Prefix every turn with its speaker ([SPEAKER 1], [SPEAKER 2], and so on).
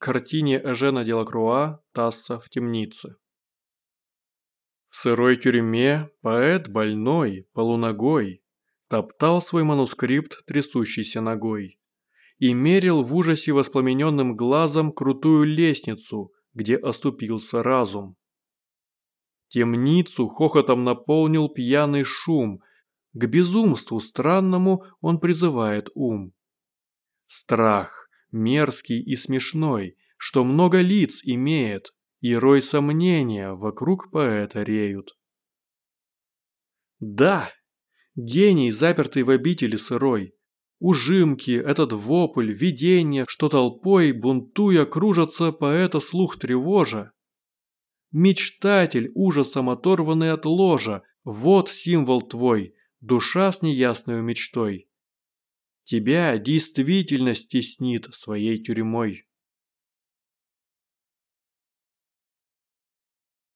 [SPEAKER 1] картине Эжена Делакруа «Тасса в темнице». В сырой тюрьме поэт больной, полуногой, топтал свой манускрипт трясущейся ногой и мерил в ужасе воспламененным глазом крутую лестницу, где оступился разум. Темницу хохотом наполнил пьяный шум, к безумству странному он призывает ум. Страх, мерзкий и смешной, что много лиц имеет, и рой сомнения вокруг поэта реют. Да, гений, запертый в обители сырой, ужимки, этот вопль, видение, что толпой, бунтуя, кружатся поэта слух тревожа. Мечтатель, ужасом оторванный от ложа, вот символ твой, душа с неясною мечтой. Тебя действительность теснит своей тюрьмой.